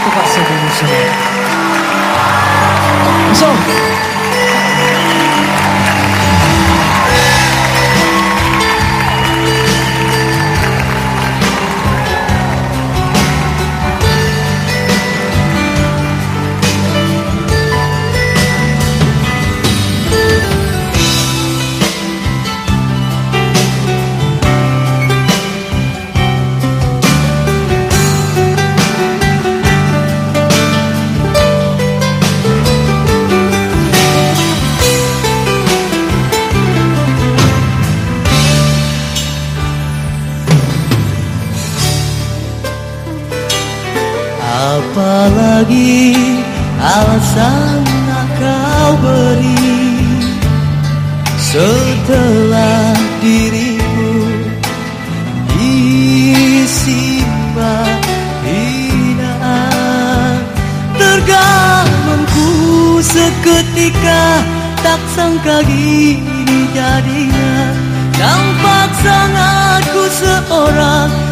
que eu tô passando emocionado. Pessoal, Apalagi alasan kau beri Setelah dirimu disimpan hinaan Tergamangku seketika tak sangka gini jadinya. Nampak sangat ku seorang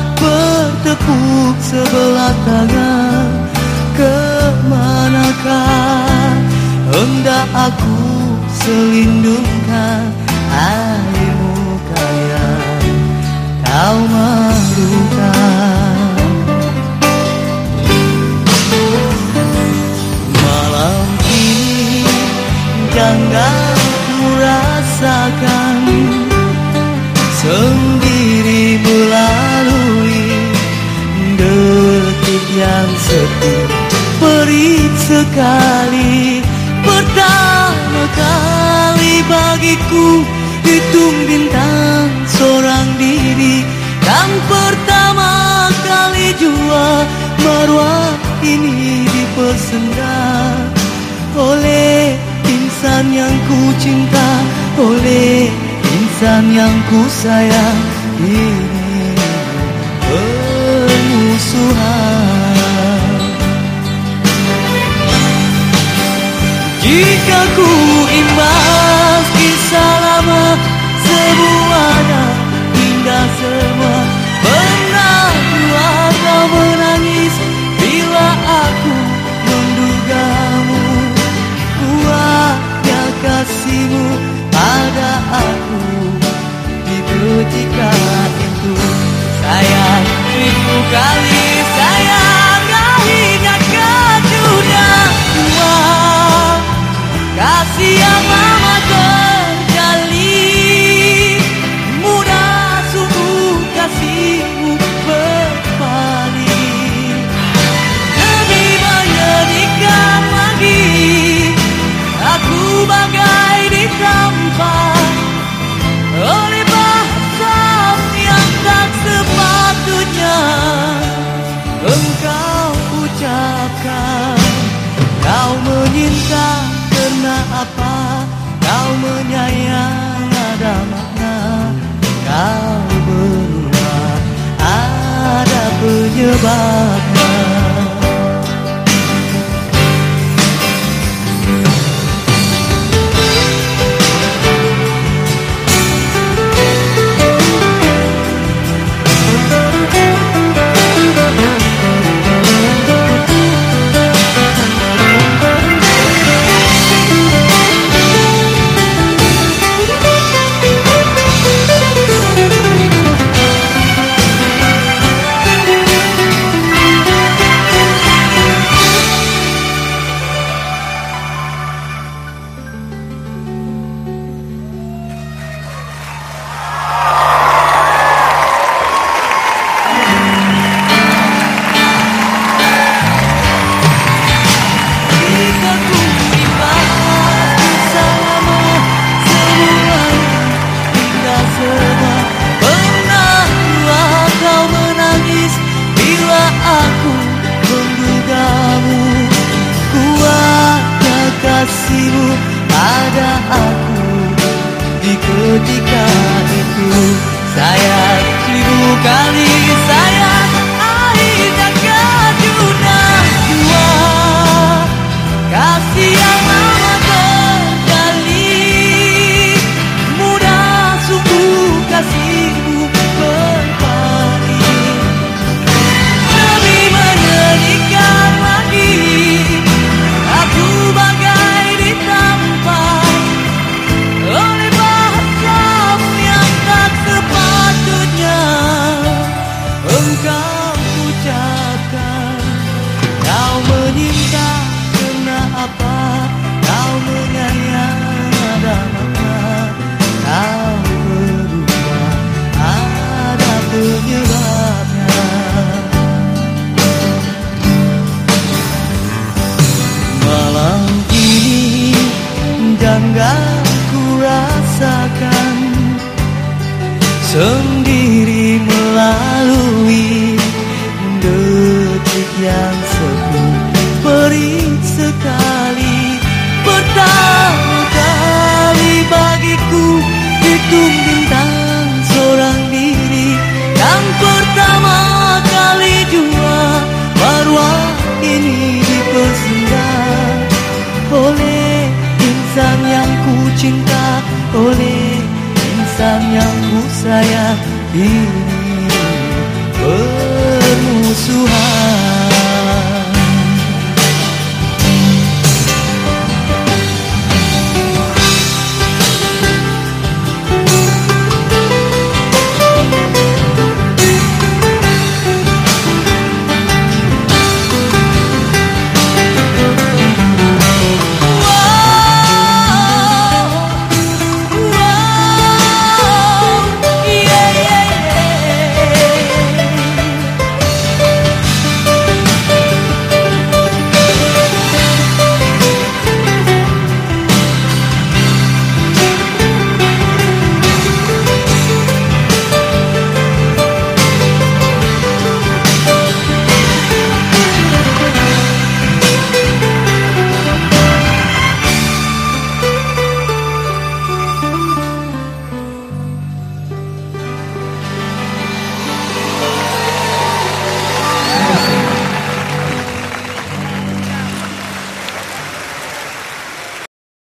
selindungkan air muka yang kau malukan. Malam ini jangan Pertama kali bagiku Hitung bintang seorang diri. Dan pertama kali jua Marwah ini dipersendang Oleh insan yang ku cinta Oleh insan yang ku sayang. Ini permusuhan Jika ku imbas kisah lama Semuanya indah semua. Pernah kau menangis Bila aku mendugamu. Kuatnya kasihmu pada aku. Di itu Sayang ribu kali Engkau ucapkan Kau menyinta karena apa Kau menyayang ada makna Kau berubah? Ada penyebabnya ketika itu Sayang ribu kali cinta Oleh insan yang ku sayang Ini. Permusuhan